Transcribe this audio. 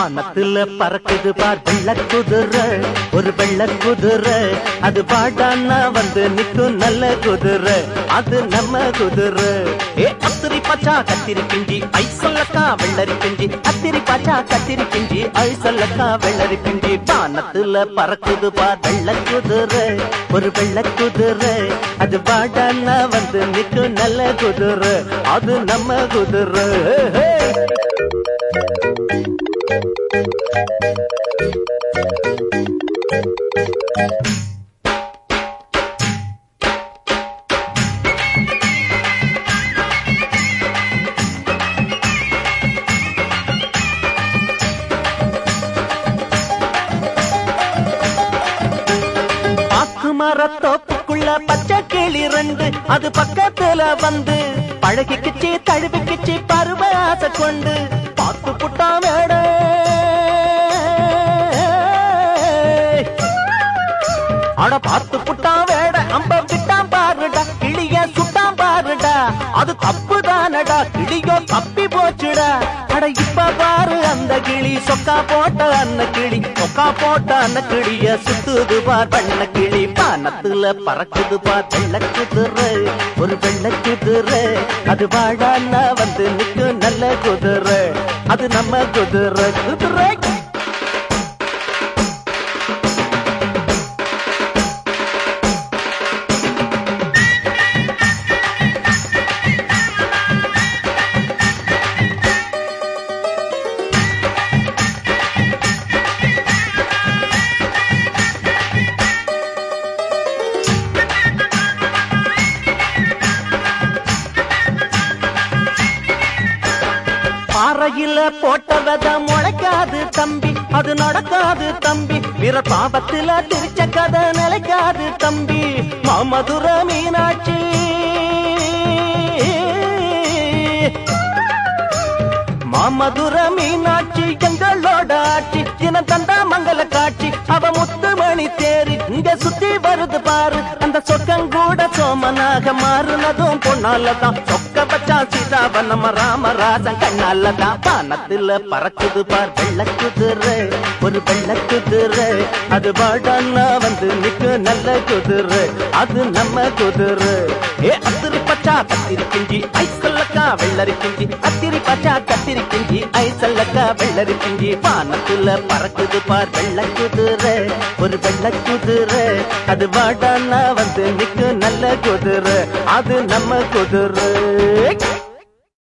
வானத்துல பறக்குது பார் வெள்ள குதிரை ஒரு வெள்ள குதிரை அது பாடான்னா வந்து நிற்கும் நல்ல குதிரை. அது நம்ம குதிரை. ஏ அத்திரி பச்சா கத்திரி கிஞ்சி ஐ சொல்லக்கா வெள்ளரி கிஞ்சி அத்திரி பச்சா கத்திரி கிஞ்சி ஐ சொல்லக்கா வெள்ளரி கிஞ்சி வானத்துல பறக்குது பார் வெள்ள குதிரை ஒரு வெள்ள குதிரை அது பாடான்னா வந்து நிற்கும் நல்ல குதிரை. அது நம்ம குதிரை. மரத்தோப்புக்குள்ள பச்சை கிளி ரெண்டு அது பக்கத்துல வந்து பழகிக்கிச்சு தழுவிக்கிச்சு பருவ ஆசை கொண்டு. அட பார்த்து புட்டா வேட அம்ப விட்டான் பாருடா கிளிய சுட்டான் பாருடா. அது தப்பு தானடா கிளியோ தப்பி போச்சுடா. அட இப்ப பாரு அந்த கிளி சொக்கா போட்ட அந்த கிளி சொக்கா போட்ட அந்த கிளிய சுத்துது பார் பண்ண கிளி. பானத்துல பறக்குது பார் வெள்ள குதிரை ஒரு வெள்ள குதிரை. அது வாழான்னா வந்து நிக்கு நல்ல குதிரை. அது நம்ம குதிரை குதிரை. பாறையில போட்ட வித முளைக்காது தம்பி. அது நடக்காது தம்பி. பிற பாபத்தில திரிச்ச கதை நிலைக்காது தம்பி. மாமதுர மீனாட்சி. மாமதுர மீனாட்சி எங்களோட ஆட்சி. தினம் தந்தா மங்கள காட்சி. அவ முத்துமணி தேரி இங்க சுத்தி வருது பாரு. அந்த சொக்கங்கூட சோமனாக மாறுனதும் பொண்ணாலதான் சொக்க பச்சா சீதாவ நம்ம ராமராஜன் கண்ணாலதான். பானத்துல பறக்குது பார் வெள்ளக்குதிரை ஒரு வெள்ளக்குதிரை அது பாடன்னா வந்து நிக்கு நல்ல குதிரை அது நம்ம குதிரை ஏ அத்திரி பச்சா கத்திரி கிஞ்சி ஐஸ்கல்லக்கா வெள்ளரி கிஞ்சி அத்திரி பச்சா கத்திரி கிஞ்சி ஐசல்லக்கா வெள்ளரி கிஞ்சி பானத்துல பறக்குது பார் வெள்ளக்குதிரை ஒரு வெள்ளக்குதிரை குதிரை. அது வாடான்னா வந்து நிக்கு நல்ல குதிரை. அது நம்ம குதிரை.